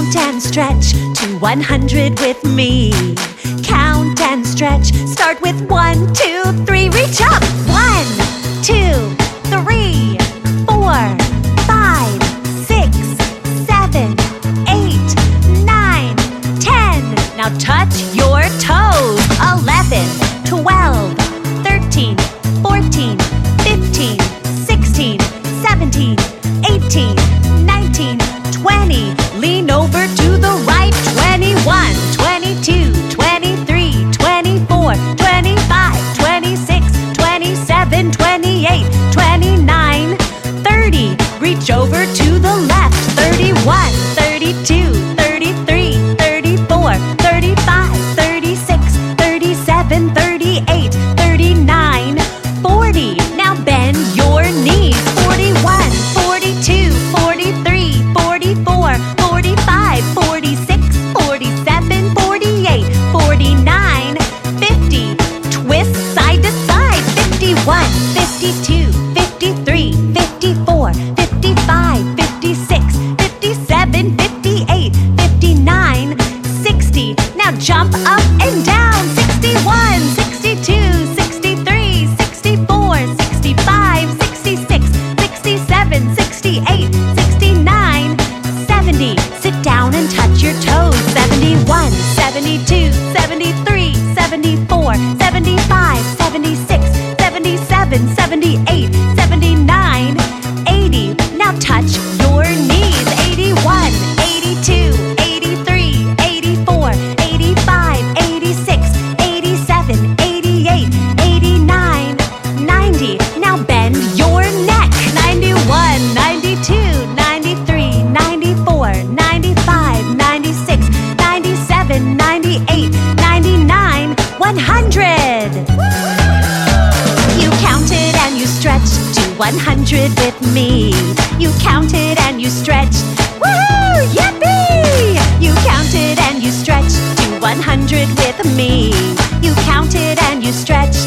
Count and stretch to 100 with me. Count and stretch. Start with one, two, three. Reach up. One, two, three, four, five, six, seven, eight, nine, ten. Now touch your toes. 11, 12, 13, 14, 15, 16, 17, 18, 19, 20. Lean over to the right. 21, 22, 23, 24, 25, 26, 27, 28, 29, 30. Reach over to the left. 31, 32, 33, 34, 35, 36, 37, 38, 54, 55, 56, 57, 58, 59, 60. Now jump up and down. 61, 62, 63, 64, 65, 66, 67, 68, 69, 70. Sit down and touch your toes. 71, 72, 73, 74, 75, 76, 77, 78, 100. You counted and you stretched to 100 with me. You counted and you stretched. Woohoo! Yippee! You counted and you stretched to 100 with me. You counted and you stretched.